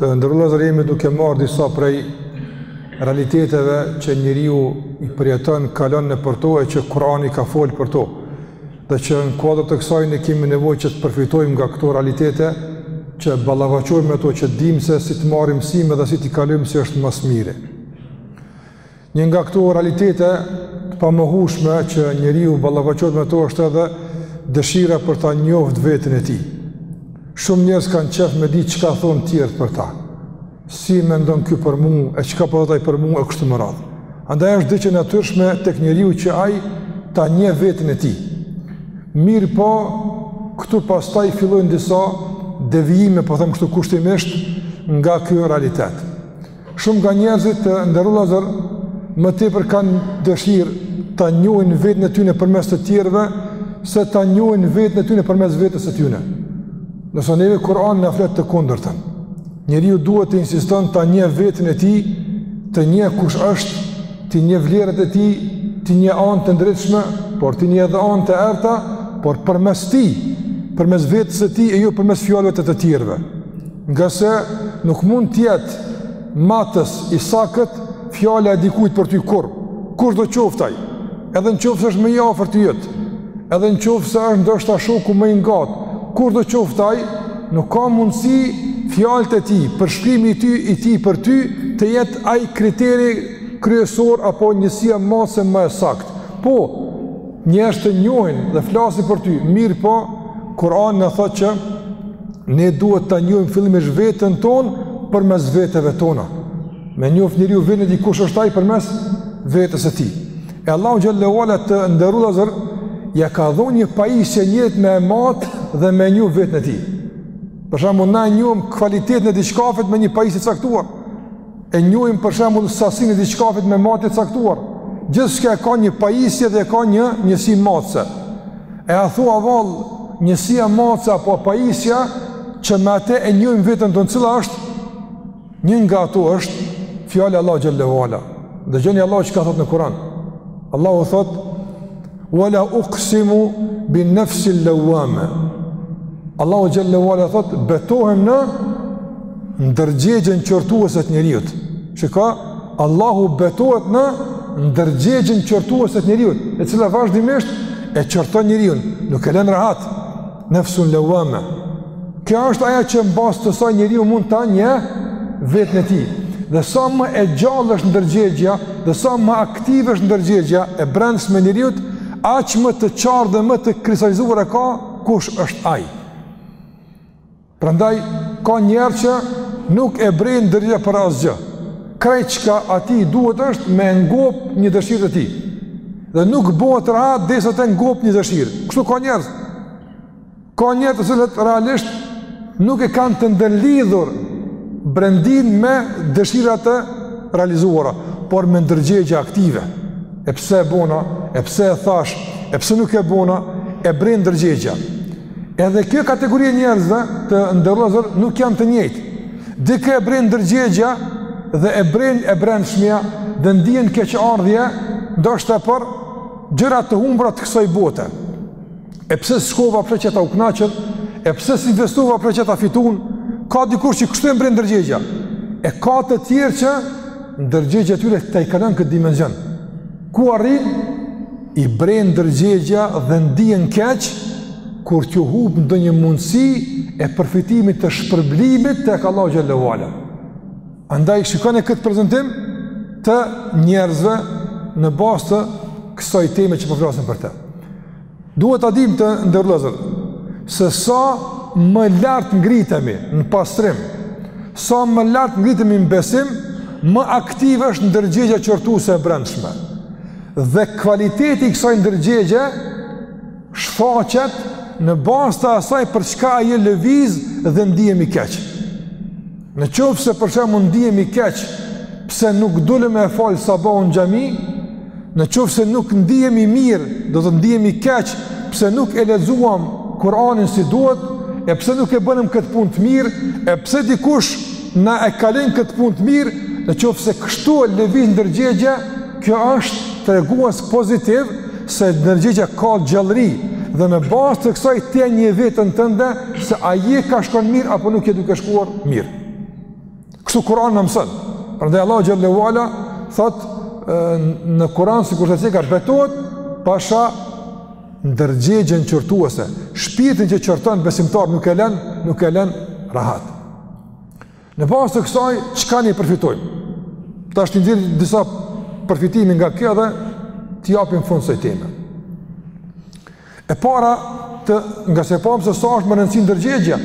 Të nderuar vëllezër jemi duke marrë disa prej realiteteve që njeriu i përjeton, kalon nëpër to e që Kurani ka folë për to. Dhe që në kuadrë të kësaj ne kemi nevojë që të përfitojmë nga këto realitete, që ballafaqohemi me to që dimë se si të marrim mësime dhe si t'i kalojmë si është ma së miri. Një nga këto realitete të pamohueshme që njeriu ballafaqohet me to është edhe dëshira për ta njoft veten e tij. Shumë njerëz kanë qejf me di çka thonë të tjerët për ta. Si mendon ky për mua e çka po thotë ai për mua e kështu me radhë. Andaj është diçka e natyrshme tek njeriu që ai ta njeh veten e tij. Mirëpo, këtu pastaj fillojnë disa devijime, po them kështu kushtimisht, nga ky realitet. Shumë nga njerëzit të nderuar vllazër më tepër kanë dëshirë ta njohin vetën e tyre përmes të tjerëve se ta njohin vetën e tyre përmes vetes së tyre. Ndërsa neve Kur'ani na flet të kundërtën, njeriu duhet të insiston ta njeh vetën e tij, të njeh kush është, t'i njeh vlerat e tij, t'i njeh anët e ndritshme, por t'i njeh edhe anët e errëta, por përmes tij, përmes vetes së tij e jo përmes fjalëve të të tjerëve. Ngase nuk mund të jetë matës i sakët fjala e dikujt për ty kurrë, kushdo qoftë ai, edhe në qoftë se është më i afërti yt, edhe në qoftë se është ndoshta shoku më i ngatë, kushdo qoftë ai, nuk ka mundësi fjalët e tij, përshkrimi i ty, i tij për ty, të jetë ai kriteri kryesor apo njësia matëse më e saktë. Po, njerëzit të njohin dhe flasin për ty, mirëpo, Kur'ani na thotë që ne duhet ta njohim fillimisht vetën tonë përmes veteve tona. Me njoftë njeriu vetën e tij kush është ai përmes vetës së tij. E Allahu xhelle ve ala të nderuar vllazër, ia ka dhonë një pajisje që njeriu me e matë dhe me e njoftë vetën e tij. Për shembull, na e njohim kvalitetin e diçkafit me një pajisje të caktuar. E njohim për shembull sasinë e diçkafit me matje të caktuar. Gjithçka e ka një pajisje dhe e ka një njësi matëse. E a thua vallë njësia matëse apo pajisja që me atë e njohim vetën tonë cila është? Një nga ato është fjala e Allahut xhelle ve ala. Dëgjoni Allahu çka thot në Kuran. Allahu thot, Wala uqsimu bin nafsi al-lawama. Allahu xhelle ve ala thot betohem në ndërgjegjen qortuese të njeriut. Shikoni, Allahu betohet në ndërgjegjen qortuese të njeriut, e cila vazhdimisht e qorton njeriun, nuk e lën rahat. Nefsun lawame. Kjo është ajo që me bazë të saj njeriu mund ta njeh vetën e tij. Dhe sa më e gjallë është ndërgjegjja, dhe sa më aktive është ndërgjegjja e brendshme e njeriut, aq më të qartë dhe më të kristalizuar e ka kush është ai. Prandaj ka njerëz që nuk e bren ndërgjegjja për asgjë. Krejt çka atij i duhet është me ngop një dëshirë të tij. Dhe nuk bëhet rahat derisa ta ngop një dëshirë. Kështu ka njerëz. Ka njerëz të cilët realisht nuk e kanë të ndërlidhur brendinë me dëshira të realizuara, por me ndërgjegje aktive. E pse e bona, e pse e thashë, e pse nuk e bona, e bren ndërgjegjja. Edhe kjo kategori e njerëzve të nderuar vëllezër nuk janë të njëjtë. Dikë e bren ndërgjegjja dhe e bren e brendshmja dhe ndien keqardhje, ndoshta për gjëra të humbura të kësaj bote. E pse s'shkova p.sh. e isha kënaqur? E pse s'investova p.sh. e kisha fitu? Ka dikush që kështu e bren ndërgjegjja. E ka të tjerë që ndërgjegjja e tyre tejkalon këtë dimension. Ku arrin, i bren ndërgjegjja dhe ndihen keq, kur t'ju hup ndonjë mundësi e përfitimit të shpërblimit tek Allahu xhelle ve ala. Andaj, shikojeni këtë prezentim të njerëzve në bazë të kësaj teme që po flasim për të. Duhet ta dimë të nderuar vëllezër se sa më lart ngritemi në pastrim, sa më lart ngritemi në besim, më aktive është ndërgjegjja qortuese e brendshme. Dhe kualiteti i kësaj ndërgjegje shfaqet në bazë të asaj për çka ajo lëviz dhe ndihemi keq. Në qoftë se për shembull ndihemi keq pse nuk dolëm me fal sabahun në xhami, në qoftë se nuk ndihemi mirë, do të ndihemi keq pse nuk e lexuam Kur'anin si duhet, e pse nuk e bënëm këtë punë të mirë, e pse dikush na e kaloi në këtë punë të mirë, në qoftë se kështu lëviz ndërgjegjja, kjo është tregues pozitiv se ndërgjegjja ka gjallëri dhe në bazë të kësaj ti e njeh vetën tënde se a je ka shkon mirë apo nuk je duke shkuar mirë. Kështu Kur'ani na mëson. Prandaj Allahu xhelle ve ala thotë në Kur'an sikurse teksa betohet pasha ndërgjegjen qortuese. Shpirtin që qorton besimtar nuk e len, nuk e len rahat. Në bazë të kësaj, çka ne përfitojmë? Tash t'i nxjerrim disa përfitime nga kjo dhe t'i japim fund kësaj teme. E para, të, ngase e pamë se sa është me rëndësi ndërgjegjja,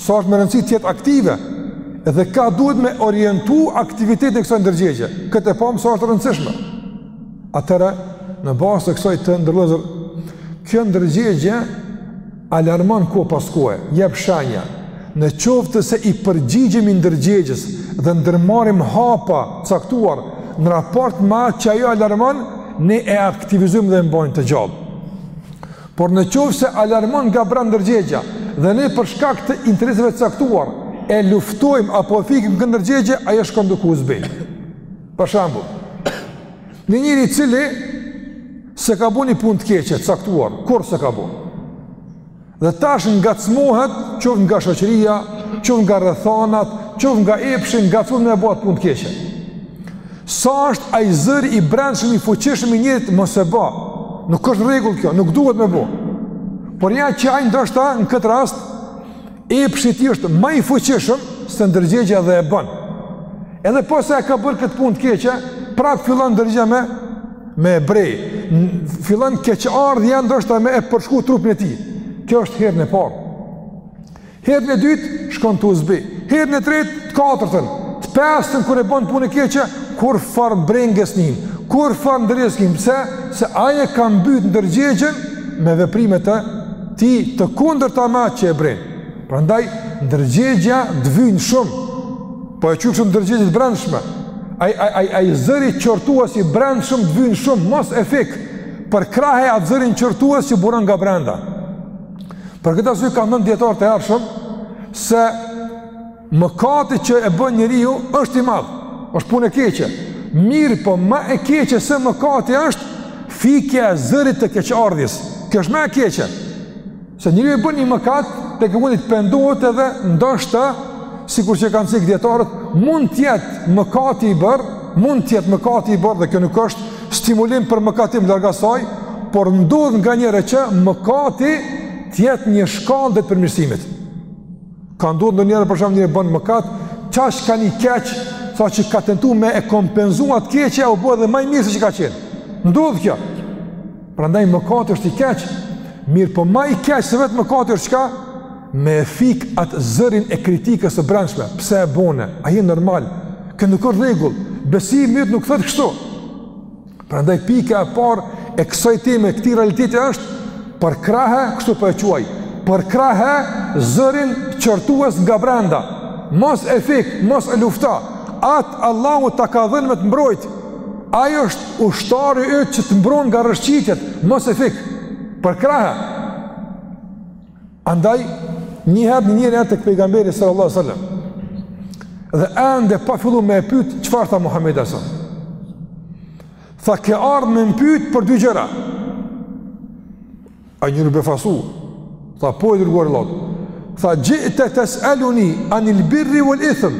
sa është me rëndësi të jetë aktive, edhe ka duhet me orientu aktivitetin e kësaj ndërgjegje. Këtë e pamë sa është e rëndësishme. Atëherë, në bazë të kësaj të nderuar vëllezër, kjo ndërgjegje Alarmon kohë pas kohe, jep shenja. Në qoftë se i përgjigjemi ndërgjegjes dhe ndërmarrim hapa të caktuar në raport me atë që ajo alarmon, ne e aktivizojmë dhe e mbajmë të gjallë. Por në qoftë se alarmon nga brenda ndërgjegja dhe ne për shkak të interesave të caktuar e luftojmë apo e fikim këtë ndërgjegje, ajo shkon duke u zbehë. Për shembull, një njeri i cili S'e ka bo një punë të keqe të caktuar, kurrë s'e ka bo. Dhe tash ngacmohet, qoftë nga shoqëria, qoftë nga rrethanat, qoftë nga epshi, ngacmohet me bo atë punë të keqe. Sa është ai zëri i brendshëm i fuqishëm i njerit, mos e bo. Nuk është rregull kjo, nuk duhet me bo. Por ja që ai ndoshta, në këtë rast, Epshi i tij është më i fuqishëm se ndërgjegja dhe e bën. Edhe pasi e ka bërë këtë punë të keqe, prap fillon ndërgjegja me e brejt. Fillon keqardhja ndoshta me e përshku trupin e tij. Kjo është herën e parë. Herën e dytë shkon tu u zbeh. Herën e tretë, të katërtën, të pestën kur e bën punën e keqe, kurrfarë brenge s'nin, kurrfarë ndërgjegje s'nin, pse? Se ai e ka mbyt ndërgjegjen me veprime të tij të kundërta me atë që e bren. Prandaj, ndërgjegja të vynë shumë, po e quaj kështu ndërgjegje të brendshme. Ai ai ai ai zëri qortues i brendshëm të vynë shumë, mos e fik. Përkrahe atë zërin qortues që buron nga brenda. Për këtë arsye kanë thënë dijetarë të hershëm se Mëkati që e bën njeriu është i madh, është punë e keqe. Mirëpo më e keqe se mëkati është fikja e zërit të keqardhjes. Kjo është më e keqe. Se njeriu e bën një mëkat, tek e fundit pendohet edhe ndoshta sikur që kanë thënë dijetarët, mund të jetë mëkati i bërë, mund të jetë mëkati i bërë dhe kjo nuk është stimulim për mëkatim larg asaj, por ndodh nganjëherë që mëkati të jetë një shkallë drejt përmirësimit. Ka ndodhë ndonjëherë për shembull njeri bën mëkat, aq ka ni keq, sa që ka tentu me e kompenzu at keqe, e u bo edhe ma i mirë se që ka qenë. Ndodh kjo. Prandaj mëkati është i keq, mirëpo ma i keq se vetë mëkati është çka, me e fik atë zërin e kritikës së brendshme, pse e bone, a je normal, kjo nuk është rregull, besimi yt nuk thotë kështu. Prandaj pika e parë e kësaj teme, këtij realiteti është përkrahe, kështu po e quaj, përkrahe zërin qortues nga brenda. Mos e fik, mos e lufta. At Allahu ta ka dhënë me të mbrojt. Ai është ushtari yt që të mbron nga rrëshqitjet, mos e fik. Përkrahe. Andaj, njëherë një njeri erdh tek pejgamberi sallallahu sellem, dhe ende pa fillu me e pyt, çfarë tha Muhammedi a.s.? Tha ke ardhë me më pyt për dy gjëra. Ai njeri u befasu, tha po i dërguar i Allahut. Tha xhi'te tes'eluni anil birri uel ithm.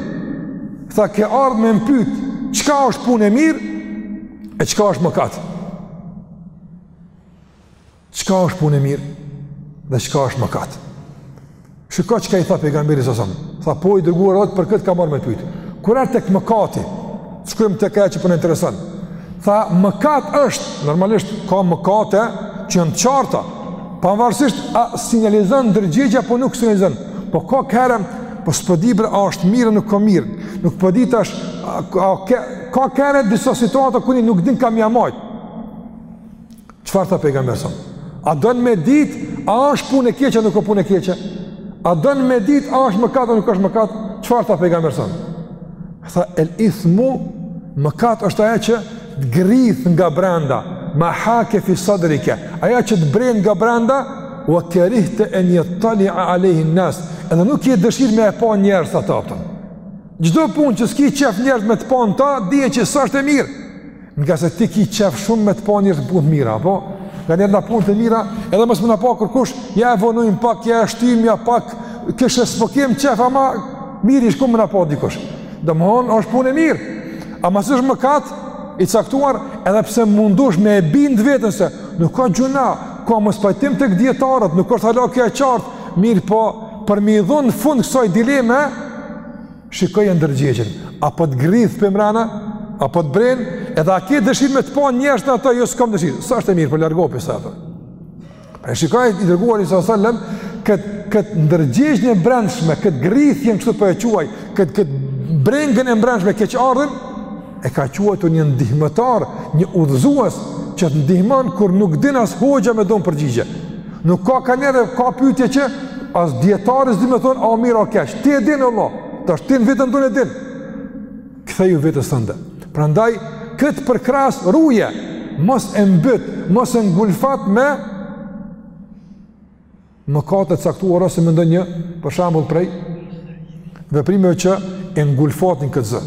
Tha ke ardhë me më pyt, çka është punë e mirë, e çka është mëkat? Çka është punë e mirë dhe çka është mëkat? Shiko çka i tha pejgamberi a.s.. Tha po i dërguar i Allahut për këtë kam ardh me t'pyt. Kur erdh tek mëkati? Shkojmë tek ajo që po na intereson. Tha mëkat është, normalisht ka mëkate që janë të qarta. Pavarësisht a sinjalizon ndërgjegjja apo nuk sinjalizon. Po ka herë, po s'po di bre a është mirë nuk o mirë. Nuk po di tash ka ka herë disa situata ku nuk din kah m'ia majt. Çfarë tha pejgamberi a.s.? A don me dit, a është punë e keqe apo nuk o punë e keqe? A don me dit, a është mëkat apo nuk është mëkat? Çfarë tha pejgamberi a.s.? Tha el ithmu mëkat është ajo që të gërrith nga brenda, ma hake fi sadrike, ajo që të bren nga brenda, ue kerihte en jettalia alejhi nas, edhe nuk ke dëshirë me e pa njerëzt atë punën. Çdo punë që s'ki qef njerëzt me të pa në ta, dije që s'është e mirë, Ngase ti ki qef shumë me të pa njerëzt n'punë të mira, po? Nganjëherë na punët e mira, edhe mos me na pa kërkush, ja e vonojmë pak, ja e shtyjmë, ja pak, kishe s'po kemë qef, ama mirë ish kon me na pa dikush. Domethonë, është punë e mirë, ama nëse është mëkat i caktuar, edhe pse mundush me e bindë veten se, nuk o gjynah, ka mospajtim tek dijetarët, nuk është hala kjo e qartë, mirëpo, për me i dhon fund kësaj dileme, Shikoje ndërgjegjen, a po të gërrith përmrena, a po të bren, edhe a ke dëshirë me të pa njerëzt në ato, jo s'kam dëshirë, s'është e mirë, po largohu prej saj ato. Pra shiko i dërguari a.s. sellem, këtë kët ndërgjegjen e brendshme, këtë gërrithjen kështu po po e quaj, këtë kët brengën e brendshme, keqardhjen, E ka quajtur një ndihmëtar, një udhëzues që të ndihmon kur nuk din as hoxha me dhon përgjigje. Nuk ka kanjëherë ka pyetje që as dijetari s'di me thon o mirë o keq. Ti e din Allah, tash ti në veten tonde e din. Ktheju vetes tënde. Prandaj kët përkrahës ruje, mos e mbyt, mos e ngulfat me mëkate të caktuara ose me ndonjë për shembull prej veprimeve që e ngulfatin këtë zë.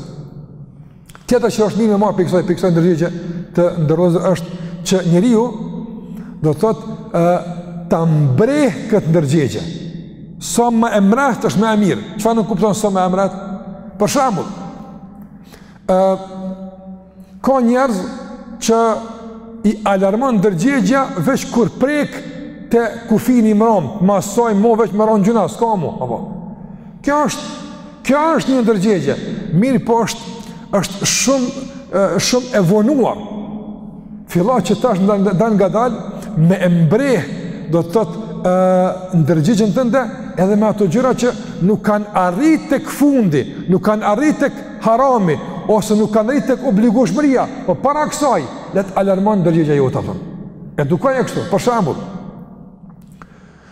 Tjetër që është mirë me marrë prej kësaj, prej kësaj ndërgjegje të nderuar është që njeriu do të thotë ta mbreh këtë ndërgjegje. Sa më e mrehtë është më e mirë. Çfarë nënkupton sa më e mrehtë? Për shembull, ë Ka njerëz që i alarmon ndërgjegja veç kur prek te kufini i mram, masaj mo veç me ra n'gjynah, s'ka mo, apo. Kjo është, kjo është një ndërgjegje, mirëpo është, është shumë, shumë e vonuar. Fillo që tash dalëngadalë, me e mbreh, do të thotë uh, ndërgjegjen tënde, edhe me ato gjëra që nuk kanë arrit tek fundi, nuk kanë arrit tek, harami ose nuk kanë arrit tek obligueshmëria, po para kësaj le t'alarmon ndërgjegja jote apo. Edukoje kështu, për shembull.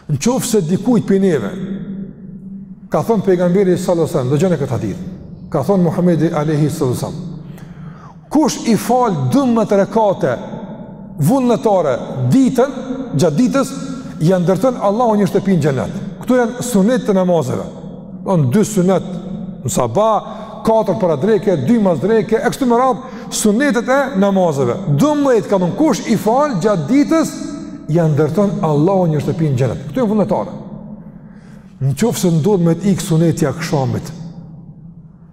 Në qoftë se dikujt prej neve, ka thonë pejgamberi sallallahu alaihi wasallam, dëgjoni këtë hadith. Ka thonë Muhamedi alaihi wasallam, Kush i fal dymbëdhjetë rekate vullnetare ditën, gjatë ditës, ia ndërton Allahu një shtëpi në xhenet. Këto janë sunetet e namazeve. Domethënë dy sunet në sabah, katër para dreke, dy mas dreke, e kështu me radhë, sunetet e namazeve. Dymbëdhjetë ka thon kush i fal gjatë ditës, ia ndërton Allahu një shtëpi në xhenet. Këto janë vullnetare. Në qoftë se ndodh me t'ik suneti i akshamit,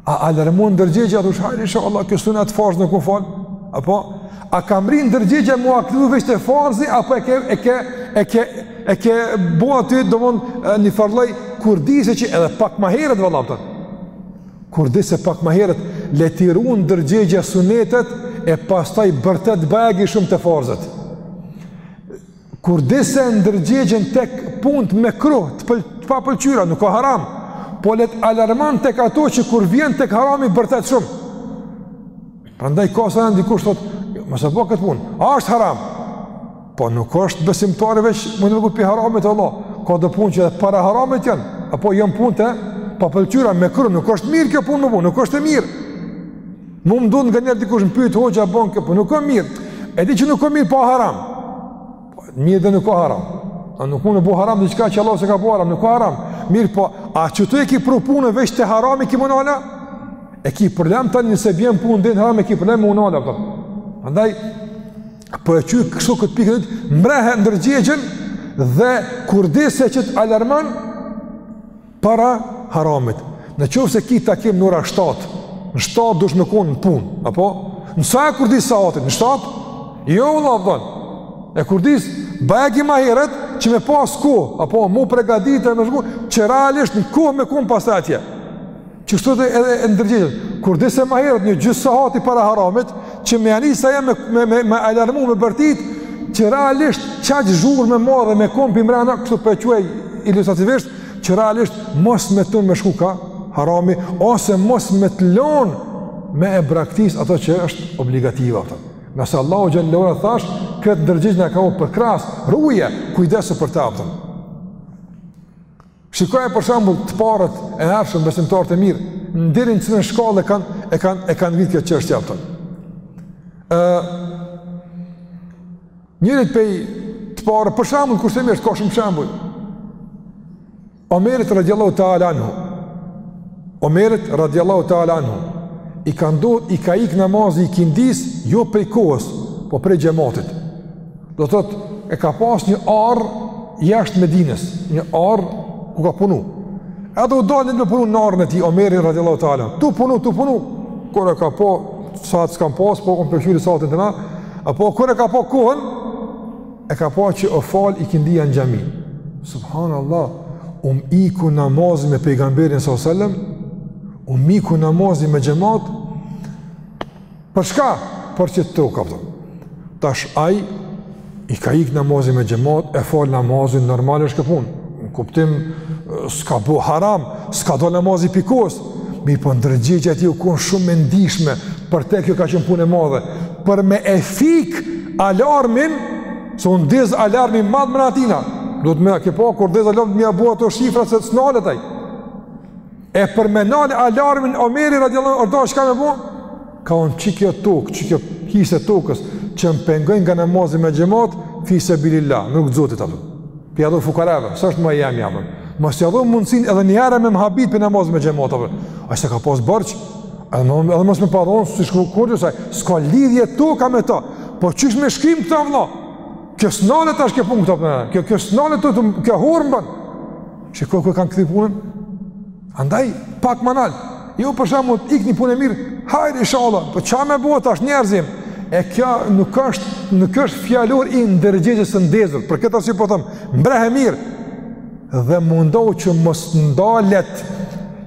A alarmon ndërgjegja e thua hajr inshallah kjo sunet farzin e kom fal? Apo a ka mri ndërgjegja m'u aktivu veç te farzi apo e ke e ke e ke e ke bo aty domethënë ni farë lloj kurdise që edhe pak ma heret vëlla pra kurdise pak ma heret le t'i run ndërgjegja sunetet e pastaj bërtet bajagi shumë te farzet Kurdise ndërgjegjen tek punët mekruh, të pël, të papëlqyera, nuk o haram, po le t'alarmon tek ato që kur vjen tek harami bërtet shumë. Prandaj ka sa herë dikush thot, mos e bo këtë punë. A është haram? Po nuk është besimtari veç m'u largu pi haramit, vëlla. Ka do punë që para haramit janë, apo janë punë të papëlqyera mekruh, nuk është mirë kjo punë me bo, nuk është e mirë. Mu më ndodh nganjëherë dikush më pyt hoxhë a bon kjo, po nuk o mirë, e di që nuk o mirë po a o haram, po, mirë dhe nuk o haram, a nuk muj me bo haram diçka që Allah s'e ka bo haram, nuk o haram, mirëpo, a që ti e ki pru punën veç te harami ki me u nal, e ki problem tani nëse bjen puna deri n'haram e ki problem me u nal, për. Prandaj, po e quj kështu këtë pikën e dytë, mrehe ndërgjegjen dhe kurdise që t'alarmon, para haramit. Në qoftë se ki takim në ora 7, në 7 dush me konë në punë, apo? Në sa e kurdis sahatin, në 7? Jo, vëlla, pra. E kurdis bajagi ma heret, që me pas kohë, apo mu pregadit e me shku, që realisht në kohë me konë pastaj atje. Qeshtu edhe, edhe ndërgjegjen. Kurdise ma heret një gjysë sahati para haramit, që me ja nisë ajo me, me, me, me alarmu, me bërtit, që realisht qaq zhurmë e madhe, me konë përmrena, kështu po e quaj ilustrativisht, që realisht mos me t'lon me shku ka harami, ose mos me të lonë me e braktis ato që është obligative, kupton. Nëse Allahu gjallëron thash, këtë ndërgjegje na ka bo përkrahës, ruje, kujdesu për të, kupton. Shikoje për shembull të parët e hershëm besimtarët e mirë, deri në cilën shkallë e kanë e kanë e kanë vitë këtë çështje, kupton. Njërit pej të parë, për shembull, kurse mirë është, ka shumë shembull. Omerit radiallahu ta'ala anhu. Omerit radiallahu ta'ala anhu. I ka ndodh, i ka ik namazi i ikindisë, jo prej kohës, po prej xhematit. Do të thotë e ka pas një arë jashtë Medines, një arë ku ka punu. Edhe u dal një ditë me punu në arën e tij, Omerit radiallahu ta'ala. Tu punu, tu punu. Kur e ka pa, sahat s'kam pas, po kom po kqyri sahatin të na, Apo kur e ka pa kohën, e ka pa që o fal ikindia në xhami. Subhanallah, um iku namazi me pejgamberin sa selem, um iku namazi me xhemat. Për çka? Për qet tokë, kupton. Tash ai i ka ik namazi me xhemat, e fal namazin normal është kjo punë. Në kuptim s'ka bo haram, s'ka dal namazi pi kohës, Mirëpo ndërgjegja e tij u kon shumë më e ndishme, për te kjo ka qenë punë e madhe, për me e fik alarmin, se u ndez alarmi i madh mrena tina, duhet me, a ke pa, kur ndez alarmi m'ja bo ato shifra se s'nalet aj, e për me nalë alarmin Omeri radiallahu, ordo çka me bo, ka thon qikjo tokë, qikjo hise e tokës që më pengoi nga namazi me xhemat fi sebilillah, n'rrugë t'Zotit, kupton. P'ja dho fukarave, s'është më e jemja. Mos ja dhon mundsin edhe një herë me m'habit për namaz me xhemat, kupton. Ai s'ka pas borxh. Edhe më edhe mos me pa dhon s'ish kon kurgjo sa. S'ka lidhje toka me to. Po qysh me shkim këto vëlla. Kjo s'nalet tash kjo punë këtu. Kjo kjo s'nalet këtu kjo hormban. Shiko ku e kanë kthy punën. Andaj pak me nal. Jo për shembull ik ni punë e mirë. Hajde inshallah, po çka me bo tash njerëz jem? E kjo nuk është nuk është fjalor i ndërgjegjes së ndezur. Për këtë arsye po them, mbrehe mirë dhe mundohu që mos ndalet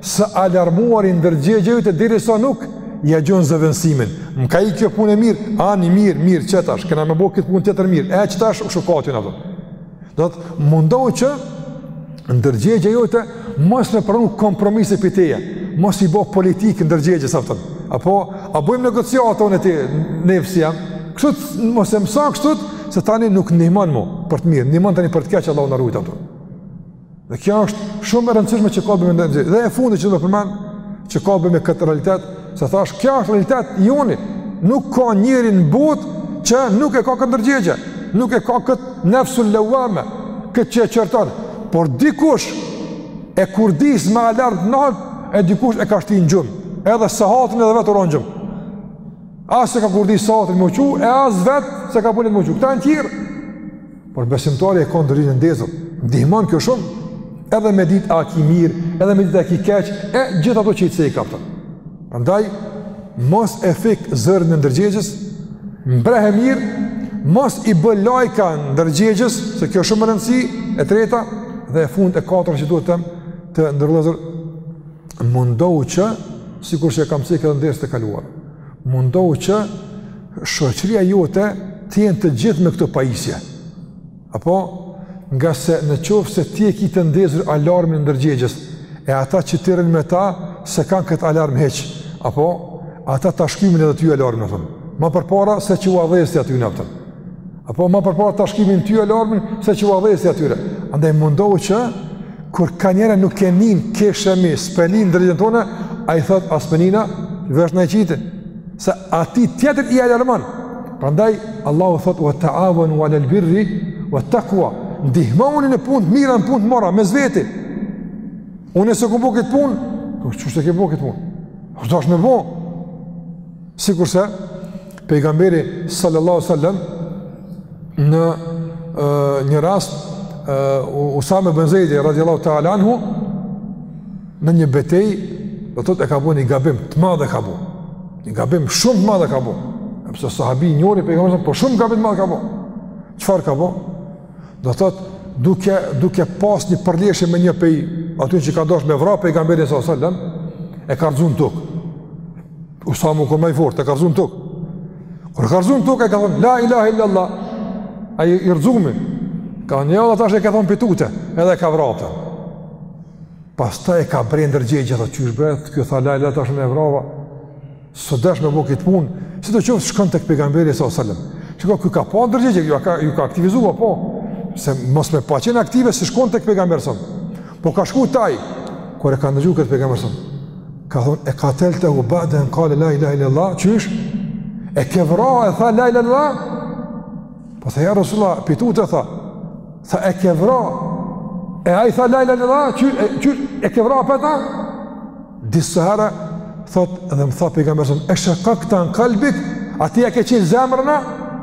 së alarmuari ndërgjegjja jote derisa nuk ja gjon zëvendësimin. Më ka ik kjo punë e mirë, ani mirë, mirë, qetash kena me bo këtë punë tjetër mirë, e qetash u shukat kjo, kupton. Do thotë mundohu që ndërgjegja jote mos me pranu kompromise pi teje, mos i bo politikë ndërgjegjes, kupton. Apo, a bojmë negociata unë e ti, nefsi jem, kështu, mos e mëso kështu, se tani nuk ndihmon mo, për të mirë, ndihmon tani për të keq, Allahu na rujtë, kupton. Dhe kjo është shumë e rëndësishme që ka bëmë në nëzirë. Dhe e fundit që du me përmend, që ka të bëjë me këtë realitet, se thashë, kjo është realitet i joni. Nuk ka njeri në botë që nuk e ka këtë ndërgjegje, nuk e ka këtë nefsul leuame, këtë që e qorton. Por dikush e kurdis me alarm nalt, e dikush e ka shti në gjumë. Edhe sahatin edhe vetë u ra n'gjumë. As s'e ka kurdis sahatin m'u çu, e as vetë s'e ka për nijet m'u çu. Këta në tjirë. Por besimtari e ka ndërgjegjen e ndezur, ndihmon kjo shumë, edhe me dit a ki mirë, edhe me dit a ki keq, e gjitha ato që i ceka apëtën. Andaj, mos e fik zërin e ndërgjegjës, mbrehe mirë, mos i bë lajka ndërgjegjës, se kjo shumë rëndësi, e treta, dhe e fund e katërta që duhet them, të nderuar vëllezër, mundohu që, sikur që e kam cekë edhe në ders të kaluar, mundohu që, shoqëria jote të jenë të gjithë me këto pajisje. Apo, ngase në qoftë se ti e ki të ndezur alarmin e ndërgjegjes, e ata që ti rrin me ta, s'e kanë këtë alarm hiç, apo, ata ta shkymin edhe ty alarmin, thëmë. Ma përpara, se që ua dhez ti atyne pëtëm. Apo ma përpara ta shkymin ty alarmin se që ua dhez ti atyre. Andaj mundohu që kur ka njëra nuk e nin keshemi s'po e nin ndërgjegjen tonë, ai thot a s'po e nin a vesh në qitë. Se atij tjetrit i alarmon. Prandaj Allahu thot wa ta'awanu 'alal birri wa taqwa. Ndihmoni në punë të mira, në punë të mbara mes veti. Unë nëse kam bo këtë punë, po qysh e ke bo këtë punë? Kush do të më bëj? Sikurse Pejgamberi sallallahu alaihi wasallam në uh, një rast uh, Usame ibn Zeidi radhiyallahu ta'ala anhu në një betejë do thotë e ka bënë gabim të madh e ka bënë. Një gabim shumë të madh e ka bënë. Edhe pse sahabi i njohur i pejgamberit po shumë gabim të madh ka bënë. Çfarë ka bënë? Do thotë duke duke pas një përleshje me një pej aty që ka dashur me vra pejgamberin sallallahu alaihi wasallam e ka rrëzu n'tokë. Usama u konë ma i fortë, e ka rrëzu n'tokë. Kur e ka rrëzu n'tokë, e ka thonë, la ilahe illallah. Ai i rrëzumi. Ka një dhe tash e ka thonë pi tute, edhe e ka vra atë. Pastaj e ka bre ndërgjegjja, tha qysh bre, ky tha la ilahe tash une e vrava. S'desha me bo këtë punë, sidoqoftë shkon te pejgamberi s.a.s. Çka ky ka pas ndërgjegje, ju ka, ka aktivizu, po. Se mos me pas qenë aktive, s'i shkon te pejgamberi s.a.s. Po ka shku te ai, kur e ka ndëgju këtë pejgamberi s.a.s. Ka thonë, e kateltehu ba'de en kale la ilahe illallah, qysh? E ke vra e tha la ilahe illallah? Po tha ja Rasulullah, pi tute tha, tha e ke vra, e ai tha la ilahe illallah, qysh? E ke vra prapë tha? Disa herë, thot edhe më tha pejgamberi e shaqakta an kalbik a ti ia ke çel zemrën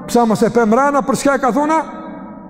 pësa mos e pe mrena për çka e ka thonë a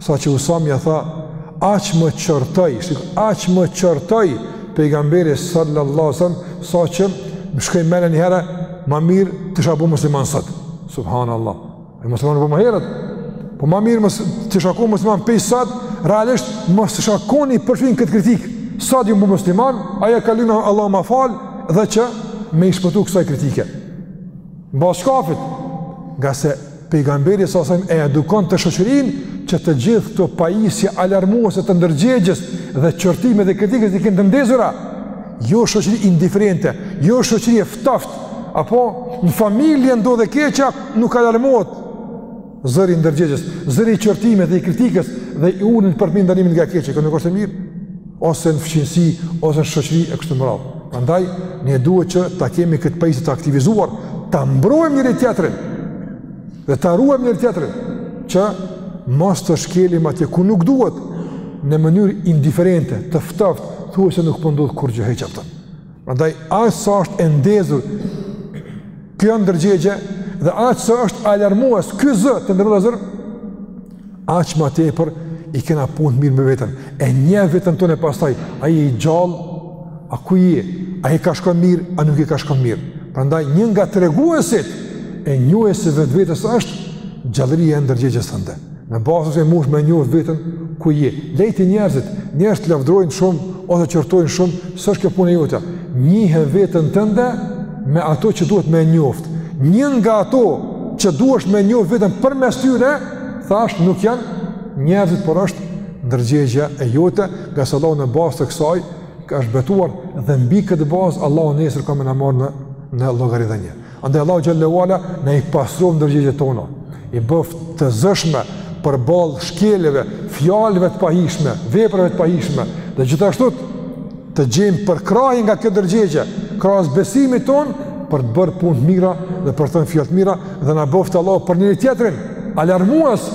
Saqë Usamja tha, aq më qortoi, shiko, aq më qortoi pejgamberi sallallahu alaihi wasallam, saqë më shkoi mendja një herë, ma mirë t'isha bo musliman sot. Subhanallah. E s'isha bo më herët. Po ma mirë mos t'isha kon musliman pej sot, realisht mos t'isha kon i përfshin këtë kritikë. Sot me u bo musliman, ajo e kaluna Allahu ma fal dhe që me i shpëtu kësaj kritike. Mbas shkafit, ngase Pejgamberi a.s. e edukonte shoqërinë që të gjithë këto pajisje alarmuese të ndërgjegjes dhe qortimit dhe kritikës i kenë të ndezura, jo shoqëri indiferente, jo shoqëri e ftoftë, apo në familje ndodh e keqja nuk alarmohet zëri i ndërgjegjes, zëri i qortimit dhe i kritikës dhe i zënë për me ndalimin nga keqja, kjo nuk është e mirë. ose në fqinjësi, ose në shoqëri e kështu me radhë. Prandaj ne duhet që ta kemi këtë pajisje të aktivizuar, ta mbrojmë njëri-tjetrin dhe ta ruajmë njëri-tjetrin që mos të shkelim atje ku nuk duhet në mënyrë indiferente, të ftoftë, thuajse nuk po ndodh kurrgjë hiç aty. Prandaj aq sa është e ndezur kjo ndërgjegje dhe aq sa është alarmues ky zë të ndërlozur, aq më tepër i kena punët mirë me veten. E njeh veten tonë pastaj, a je i gjallë, a ku je? A je ka shkon mirë, a nuk je ka shkon mirë? Prandaj një nga treguesit e njohjes së vetvetes është gjallëria e ndërgjegjes tënde. Në bazë kësaj munesh me njoft veten ku je. Leji ti njerëzit, njerëzit të lavdërojnë shumë ose qortojnë shumë, s'është kjo puna jote. Njihe veten tënde me ato që duhet me njoft. Një nga ato që duhesh me njoft veten përmes tyre, thashë nuk janë njerëzit, por është ndërgjegja e jote, ngase Allahu në bazë të kësaj ka është betuar dhe mbi këtë bazë Allahu nesër ka me na marrë në në llogaridhënie. Andaj Allahu xhelle ue ala na i pastron ndërgjegjet tona, i bëftë të zëshme përballë shkeljeve, fjalëve të pahijshme, veprave të pahijshme, dhe gjithashtu të gjejmë përkrahje nga kjo ndërgjegje, krahas besimit tonë për të bërë punë të mira dhe për të thënë fjalë të mira dhe na bëftë Allahu për njëri-tjetrin alarmues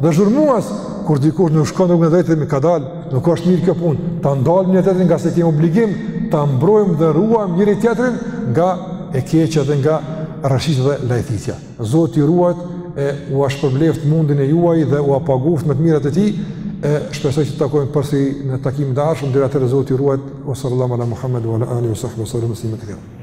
dhe zhurmues kur dikush nuk shkon rrugën e drejtë dhe me kadalë Nuk është mirë kjo punë, ta ndalim njëri-tjetrin ngase kemi obligim ta mbrojmë dhe ruajmë njëri-tjetrin nga e keqja dhe nga rrëshqitja dhe lajthitja. Zoti ju ruajtë e ua shpërbleftë mundin e juaj dhe ua paguftë me të mirat e tij e shpresoj që të takohemi përsëri në takimin e ardhshëm deri atëherë Zoti ju ruajtë o sallallahu ala muhammed wa ala alihi wa sahbihi sallam muslimin e